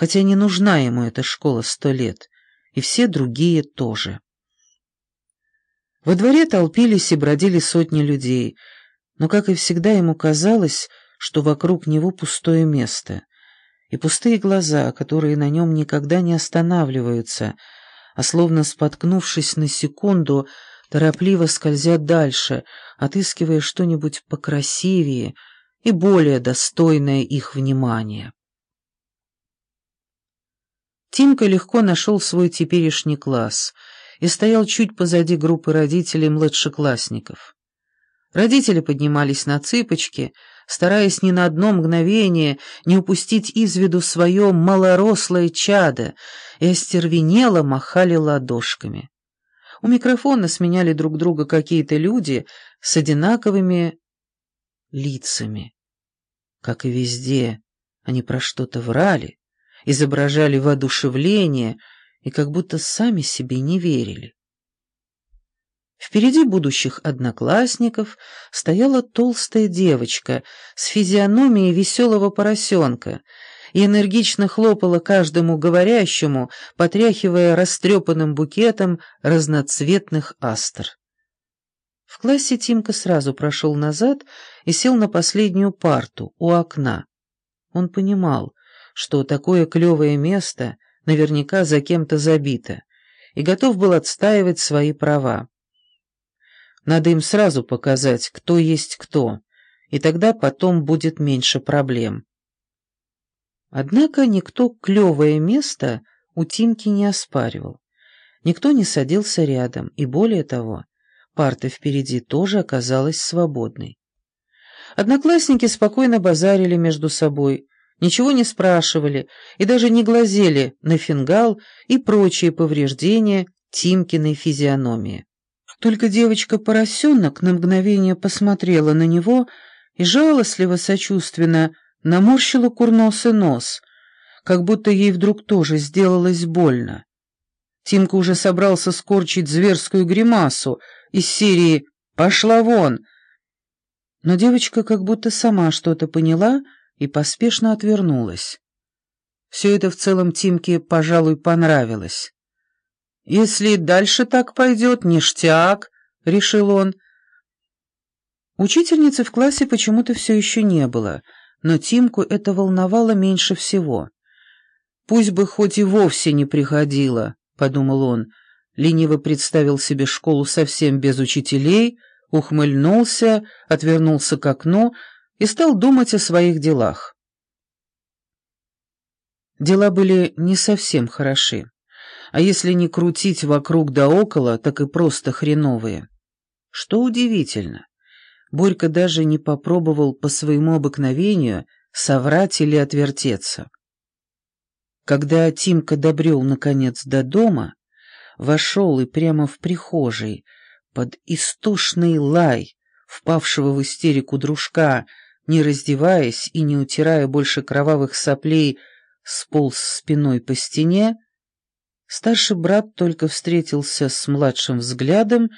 хотя не нужна ему эта школа сто лет, и все другие тоже. Во дворе толпились и бродили сотни людей, но, как и всегда, ему казалось, что вокруг него пустое место, и пустые глаза, которые на нем никогда не останавливаются, а словно споткнувшись на секунду, торопливо скользят дальше, отыскивая что-нибудь покрасивее и более достойное их внимания. Тимка легко нашел свой теперешний класс и стоял чуть позади группы родителей младшеклассников. Родители поднимались на цыпочки, стараясь ни на одно мгновение не упустить из виду свое малорослое чадо, и остервенело махали ладошками. У микрофона сменяли друг друга какие-то люди с одинаковыми лицами. Как и везде, они про что-то врали, изображали воодушевление и как будто сами себе не верили. Впереди будущих одноклассников стояла толстая девочка с физиономией веселого поросенка и энергично хлопала каждому говорящему, потряхивая растрепанным букетом разноцветных астр. В классе Тимка сразу прошел назад и сел на последнюю парту, у окна. Он понимал, что такое клевое место наверняка за кем-то забито, и готов был отстаивать свои права. Надо им сразу показать, кто есть кто, и тогда потом будет меньше проблем. Однако никто клевое место у Тимки не оспаривал. Никто не садился рядом, и более того, парта впереди тоже оказалась свободной. Одноклассники спокойно базарили между собой, ничего не спрашивали и даже не глазели на фингал и прочие повреждения Тимкиной физиономии. Только девочка-поросенок на мгновение посмотрела на него и жалостливо-сочувственно наморщила курносый нос, как будто ей вдруг тоже сделалось больно. Тимка уже собрался скорчить зверскую гримасу из серии «Пошла вон!», но девочка как будто сама что-то поняла и поспешно отвернулась. Все это в целом Тимке, пожалуй, понравилось. «Если дальше так пойдет, ништяк», — решил он. Учительницы в классе почему-то все еще не было, но Тимку это волновало меньше всего. «Пусть бы хоть и вовсе не приходила», — подумал он, лениво представил себе школу совсем без учителей, ухмыльнулся, отвернулся к окну и стал думать о своих делах. Дела были не совсем хороши, а если не крутить вокруг да около, так и просто хреновые. Что удивительно, Борька даже не попробовал по своему обыкновению соврать или отвертеться. Когда Тимка добрел, наконец, до дома, вошел и прямо в прихожей, под истошный лай, впавшего в истерику дружка, не раздеваясь и не утирая больше кровавых соплей, сполз спиной по стене, старший брат только встретился с младшим взглядом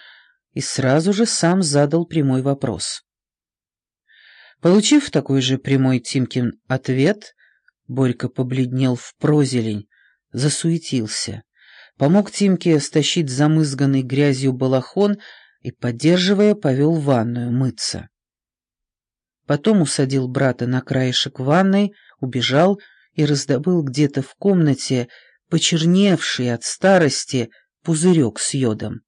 и сразу же сам задал прямой вопрос. Получив такой же прямой Тимкин ответ, Борька побледнел в прозелень, засуетился, помог Тимке стащить замызганный грязью балахон и, поддерживая, повел ванную мыться. Потом усадил брата на краешек ванной, убежал и раздобыл где-то в комнате почерневший от старости пузырек с йодом.